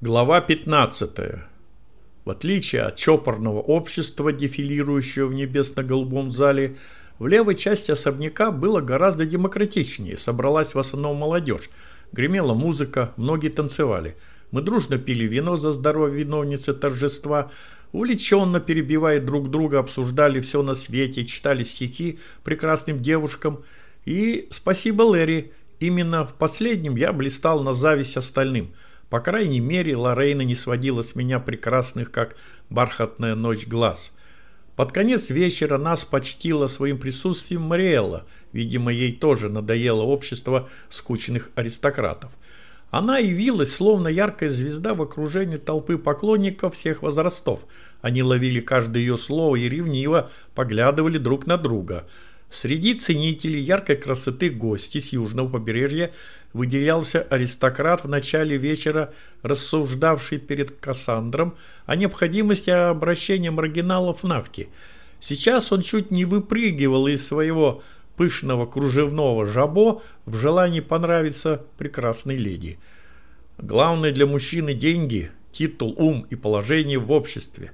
Глава 15. В отличие от чопорного общества, дефилирующего в небесно-голубом зале, в левой части особняка было гораздо демократичнее. Собралась в основном молодежь. Гремела музыка, многие танцевали. Мы дружно пили вино за здоровье виновницы торжества, увлеченно перебивая друг друга, обсуждали все на свете, читали стихи прекрасным девушкам. И спасибо Лэри, именно в последнем я блистал на зависть остальным – по крайней мере, Лорейна не сводила с меня прекрасных, как бархатная ночь, глаз. Под конец вечера нас почтила своим присутствием Мариэлла. Видимо, ей тоже надоело общество скучных аристократов. Она явилась, словно яркая звезда в окружении толпы поклонников всех возрастов. Они ловили каждое ее слово и ревниво поглядывали друг на друга – Среди ценителей яркой красоты гости с южного побережья выделялся аристократ в начале вечера, рассуждавший перед Кассандром о необходимости обращения маргиналов в навки. Сейчас он чуть не выпрыгивал из своего пышного кружевного жабо в желании понравиться прекрасной леди. Главное для мужчины – деньги, титул, ум и положение в обществе.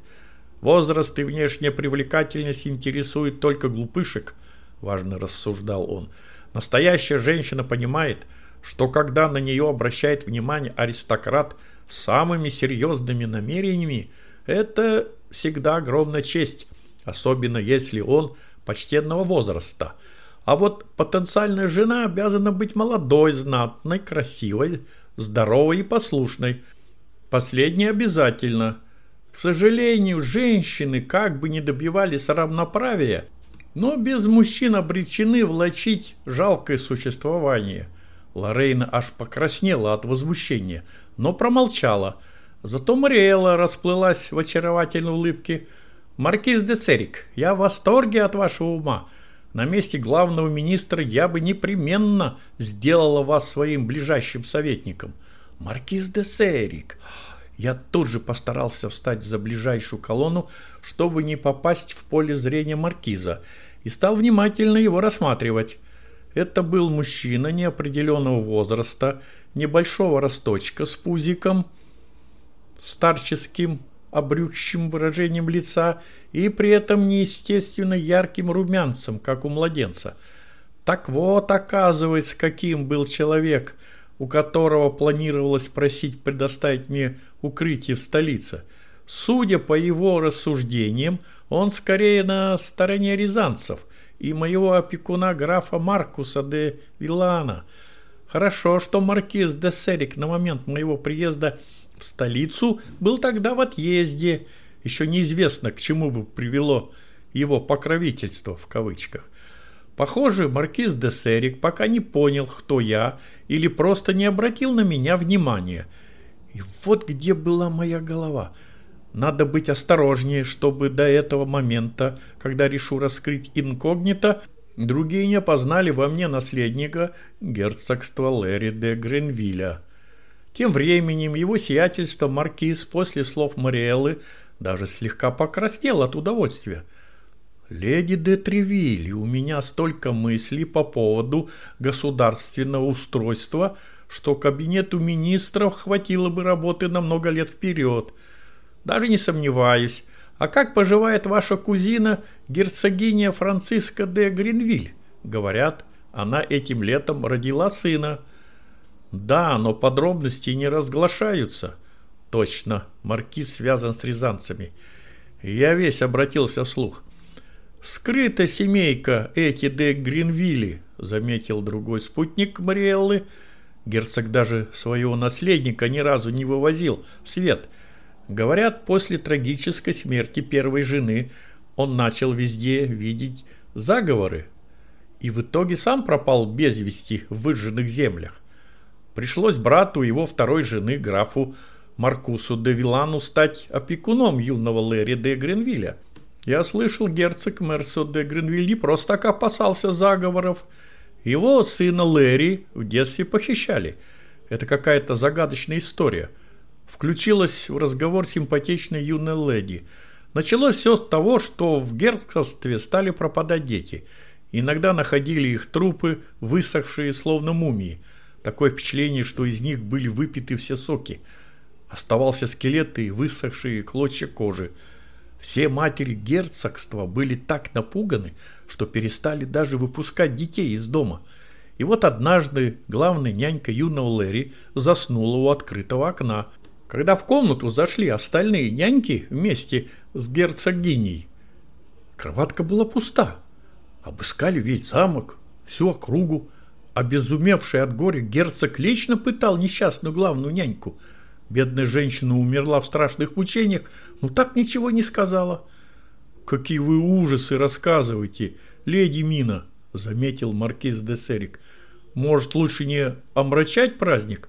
Возраст и внешняя привлекательность интересуют только глупышек – важно рассуждал он. Настоящая женщина понимает, что когда на нее обращает внимание аристократ с самыми серьезными намерениями, это всегда огромная честь, особенно если он почтенного возраста. А вот потенциальная жена обязана быть молодой, знатной, красивой, здоровой и послушной. Последнее обязательно. К сожалению, женщины, как бы ни добивались равноправия, но без мужчин обречены влачить жалкое существование. Лорейна аж покраснела от возмущения, но промолчала. Зато Мариэла расплылась в очаровательной улыбке. «Маркиз де Серик, я в восторге от вашего ума. На месте главного министра я бы непременно сделала вас своим ближайшим советником». «Маркиз де Серик, я тут же постарался встать за ближайшую колонну, чтобы не попасть в поле зрения маркиза, и стал внимательно его рассматривать. Это был мужчина неопределенного возраста, небольшого росточка с пузиком, старческим обрюкшим выражением лица и при этом неестественно ярким румянцем, как у младенца. Так вот, оказывается, каким был человек – у которого планировалось просить предоставить мне укрытие в столице. Судя по его рассуждениям, он скорее на стороне рязанцев и моего опекуна графа Маркуса де Вилана. Хорошо, что маркиз де Серик на момент моего приезда в столицу был тогда в отъезде. Еще неизвестно, к чему бы привело его покровительство в кавычках. Похоже, маркиз де Серик пока не понял, кто я, или просто не обратил на меня внимания. И вот где была моя голова. Надо быть осторожнее, чтобы до этого момента, когда решу раскрыть инкогнито, другие не опознали во мне наследника герцогства Лэри де Гренвилля. Тем временем его сиятельство маркиз после слов Мариэллы даже слегка покраснел от удовольствия – «Леди де Тревиль, у меня столько мыслей по поводу государственного устройства, что кабинету министров хватило бы работы на много лет вперед. Даже не сомневаюсь. А как поживает ваша кузина, герцогиня Франциска де Гринвиль? Говорят, она этим летом родила сына. Да, но подробности не разглашаются. Точно, маркиз связан с рязанцами. Я весь обратился вслух. «Скрыта семейка эти де Гринвилли», — заметил другой спутник Мариэллы. Герцог даже своего наследника ни разу не вывозил в свет. Говорят, после трагической смерти первой жены он начал везде видеть заговоры и в итоге сам пропал без вести в выжженных землях. Пришлось брату его второй жены, графу Маркусу де Вилану, стать опекуном юного Лэри де Гренвилля. Я слышал, герцог Мерсо де Гренвиль не просто так опасался заговоров. Его сына Лэри в детстве похищали. Это какая-то загадочная история. Включилась в разговор симпатичная юная леди. Началось все с того, что в герцогстве стали пропадать дети. Иногда находили их трупы, высохшие, словно мумии. Такое впечатление, что из них были выпиты все соки. Оставался скелет и высохшие клочья кожи. Все матери герцогства были так напуганы, что перестали даже выпускать детей из дома. И вот однажды главная нянька юного Лэри заснула у открытого окна, когда в комнату зашли остальные няньки вместе с герцогиней. Кроватка была пуста. Обыскали весь замок, всю округу. Обезумевший от горя герцог лично пытал несчастную главную няньку – Бедная женщина умерла в страшных мучениях, но так ничего не сказала. «Какие вы ужасы рассказываете, леди Мина!» – заметил маркиз де Серик. «Может, лучше не омрачать праздник?»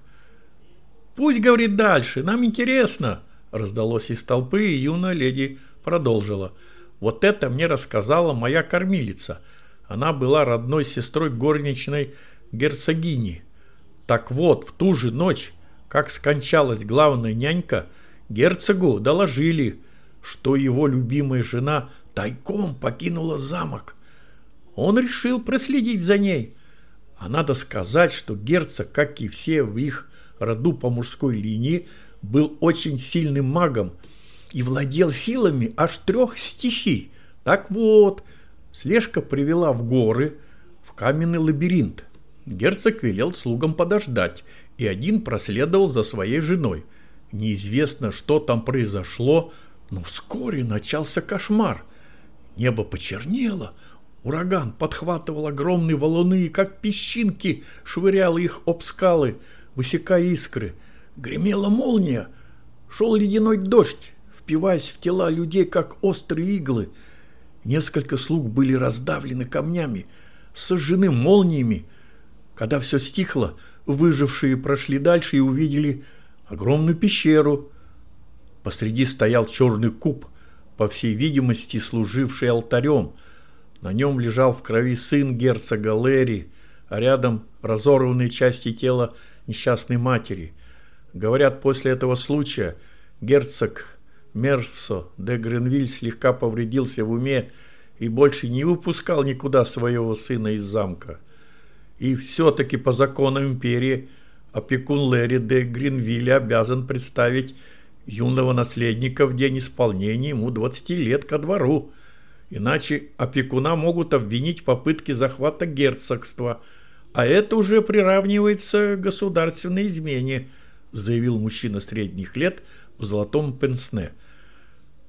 «Пусть говорит дальше, нам интересно!» – раздалось из толпы, и юная леди продолжила. «Вот это мне рассказала моя кормилица. Она была родной сестрой горничной герцогини. Так вот, в ту же ночь как скончалась главная нянька, герцогу доложили, что его любимая жена тайком покинула замок. Он решил проследить за ней. А надо сказать, что герцог, как и все в их роду по мужской линии, был очень сильным магом и владел силами аж трех стихий. Так вот, слежка привела в горы, в каменный лабиринт. Герцог велел слугам подождать и один проследовал за своей женой. Неизвестно, что там произошло, но вскоре начался кошмар. Небо почернело, ураган подхватывал огромные валуны и, как песчинки, швырял их об скалы, высекая искры. Гремела молния, шел ледяной дождь, впиваясь в тела людей, как острые иглы. Несколько слуг были раздавлены камнями, сожжены молниями. Когда все стихло, Выжившие прошли дальше и увидели огромную пещеру. Посреди стоял черный куб, по всей видимости служивший алтарем. На нем лежал в крови сын герцога Лэри, а рядом разорванные части тела несчастной матери. Говорят, после этого случая герцог Мерсо де Гренвиль слегка повредился в уме и больше не выпускал никуда своего сына из замка. И все-таки по законам империи опекун Лэри де Гринвилля обязан представить юного наследника в день исполнения ему 20 лет ко двору. Иначе опекуна могут обвинить в попытке захвата герцогства, а это уже приравнивается к государственной измене, заявил мужчина средних лет в золотом пенсне.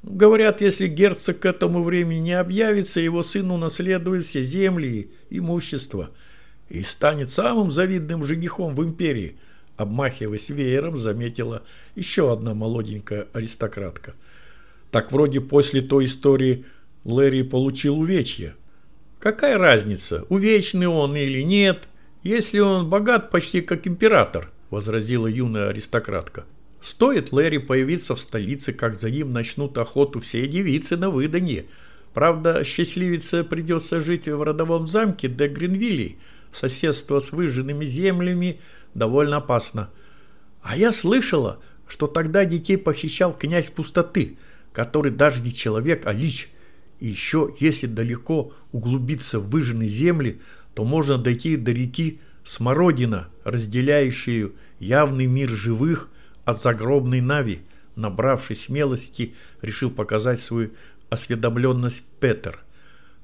Говорят, если герцог к этому времени не объявится, его сын унаследует все земли и имущество – и станет самым завидным женихом в империи, обмахиваясь веером, заметила еще одна молоденькая аристократка. Так вроде после той истории Лэри получил увечье. Какая разница, увечный он или нет, если он богат почти как император, возразила юная аристократка. Стоит Лэри появиться в столице, как за ним начнут охоту все девицы на выданье. Правда, счастливице придется жить в родовом замке де Гринвилли, соседство с выжженными землями довольно опасно. А я слышала, что тогда детей похищал князь пустоты, который даже не человек, а лич. И еще, если далеко углубиться в выжженные земли, то можно дойти до реки Смородина, разделяющую явный мир живых от загробной Нави. Набравшись смелости, решил показать свою осведомленность Петер.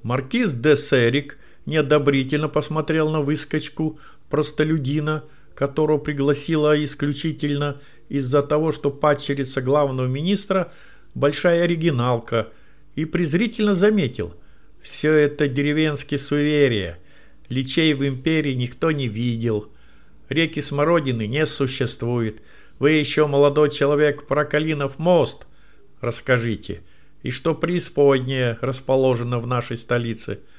Маркиз де Серик неодобрительно посмотрел на выскочку простолюдина, которого пригласила исключительно из-за того, что падчерица главного министра – большая оригиналка, и презрительно заметил – все это деревенские суеверия, личей в империи никто не видел, реки Смородины не существует, вы еще молодой человек про Калинов мост расскажите, и что преисподняя расположена в нашей столице –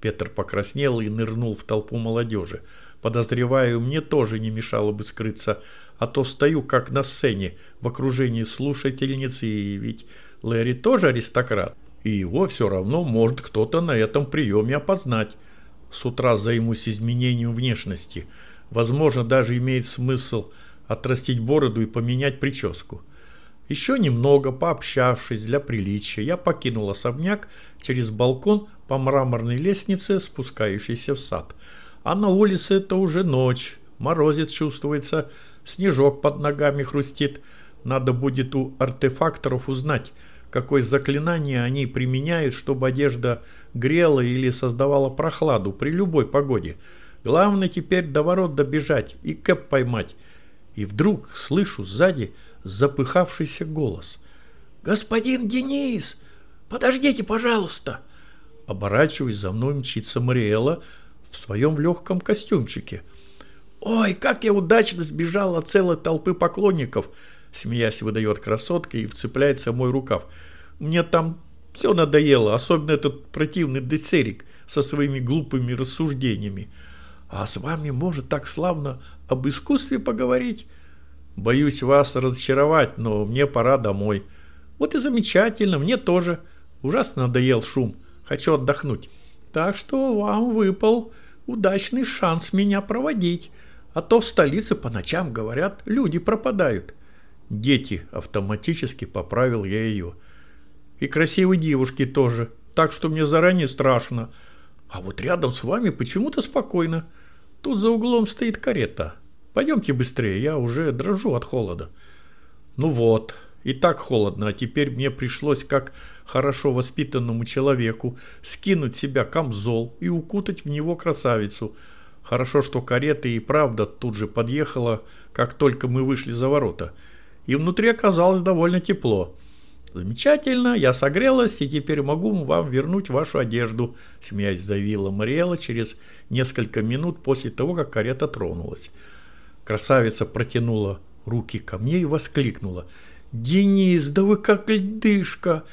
Петр покраснел и нырнул в толпу молодежи. Подозреваю, мне тоже не мешало бы скрыться, а то стою как на сцене в окружении слушательницы, и ведь Лэри тоже аристократ, и его все равно может кто-то на этом приеме опознать. С утра займусь изменением внешности. Возможно, даже имеет смысл отрастить бороду и поменять прическу. Еще немного пообщавшись для приличия, я покинул особняк через балкон по мраморной лестнице, спускающейся в сад. А на улице это уже ночь, морозец чувствуется, снежок под ногами хрустит. Надо будет у артефакторов узнать, какое заклинание они применяют, чтобы одежда грела или создавала прохладу при любой погоде. Главное теперь до ворот добежать и Кэп поймать. И вдруг слышу сзади запыхавшийся голос. «Господин Денис, подождите, пожалуйста!» Оборачиваясь, за мной мчится Мариэла в своем легком костюмчике. «Ой, как я удачно сбежал от целой толпы поклонников!» Смеясь, выдает красотка и вцепляется в мой рукав. «Мне там все надоело, особенно этот противный десерик со своими глупыми рассуждениями. А с вами может так славно об искусстве поговорить? Боюсь вас разочаровать, но мне пора домой. Вот и замечательно, мне тоже. Ужасно надоел шум. Хочу отдохнуть. Так что вам выпал удачный шанс меня проводить. А то в столице по ночам, говорят, люди пропадают. Дети, автоматически поправил я ее. И красивые девушки тоже. Так что мне заранее страшно. А вот рядом с вами почему-то спокойно. Тут за углом стоит карета. Пойдемте быстрее, я уже дрожу от холода. Ну вот, и так холодно, а теперь мне пришлось, как хорошо воспитанному человеку, скинуть себя камзол и укутать в него красавицу. Хорошо, что карета и правда тут же подъехала, как только мы вышли за ворота. И внутри оказалось довольно тепло. «Замечательно, я согрелась и теперь могу вам вернуть вашу одежду», – смеясь заявила Мариэла через несколько минут после того, как карета тронулась. Красавица протянула руки ко мне и воскликнула. «Денис, да вы как льдышка!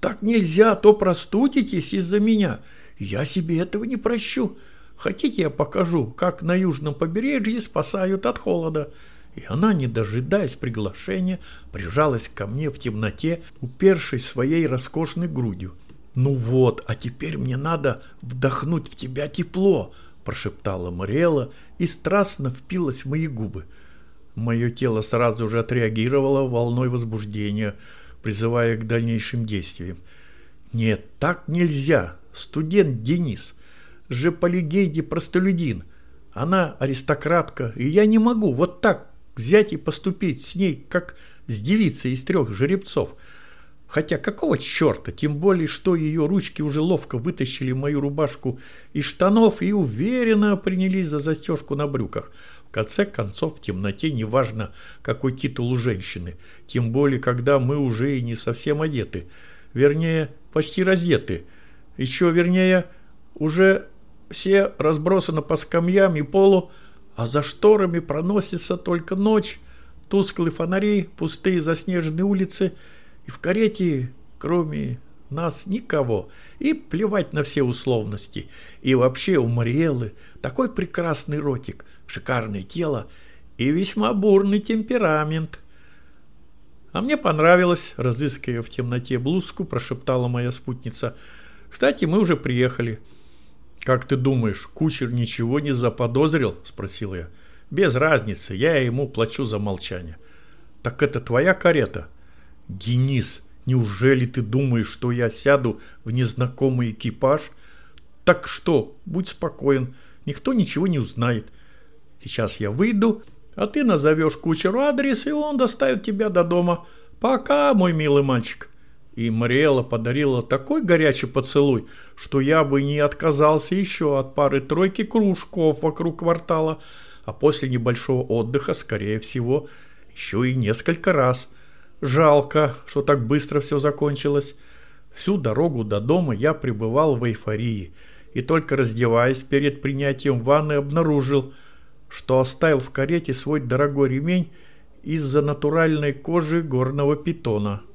Так нельзя, то простудитесь из-за меня. Я себе этого не прощу. Хотите, я покажу, как на южном побережье спасают от холода?» И она, не дожидаясь приглашения, прижалась ко мне в темноте, упершись своей роскошной грудью. «Ну вот, а теперь мне надо вдохнуть в тебя тепло», – прошептала Мариэла и страстно впилась в мои губы. Мое тело сразу же отреагировало волной возбуждения, призывая к дальнейшим действиям. «Нет, так нельзя! Студент Денис! Же по легенде простолюдин! Она аристократка, и я не могу вот так взять и поступить с ней, как с девицей из трех жеребцов. Хотя какого черта, тем более, что ее ручки уже ловко вытащили мою рубашку из штанов и уверенно принялись за застежку на брюках. В конце концов, в темноте неважно, какой титул у женщины, тем более, когда мы уже и не совсем одеты. Вернее, почти раздеты. Еще вернее, уже все разбросаны по скамьям и полу, а за шторами проносится только ночь, тусклые фонари, пустые заснеженные улицы, и в карете, кроме нас, никого, и плевать на все условности. И вообще у Мариэлы такой прекрасный ротик, шикарное тело и весьма бурный темперамент. А мне понравилось, разыскивая в темноте блузку, прошептала моя спутница. Кстати, мы уже приехали. «Как ты думаешь, кучер ничего не заподозрил?» – спросил я. «Без разницы, я ему плачу за молчание». «Так это твоя карета?» «Денис, неужели ты думаешь, что я сяду в незнакомый экипаж?» «Так что, будь спокоен, никто ничего не узнает. Сейчас я выйду, а ты назовешь кучеру адрес, и он доставит тебя до дома. Пока, мой милый мальчик». И Мариэла подарила такой горячий поцелуй, что я бы не отказался еще от пары-тройки кружков вокруг квартала, а после небольшого отдыха, скорее всего, еще и несколько раз. Жалко, что так быстро все закончилось. Всю дорогу до дома я пребывал в эйфории и только раздеваясь перед принятием ванны обнаружил, что оставил в карете свой дорогой ремень из-за натуральной кожи горного питона –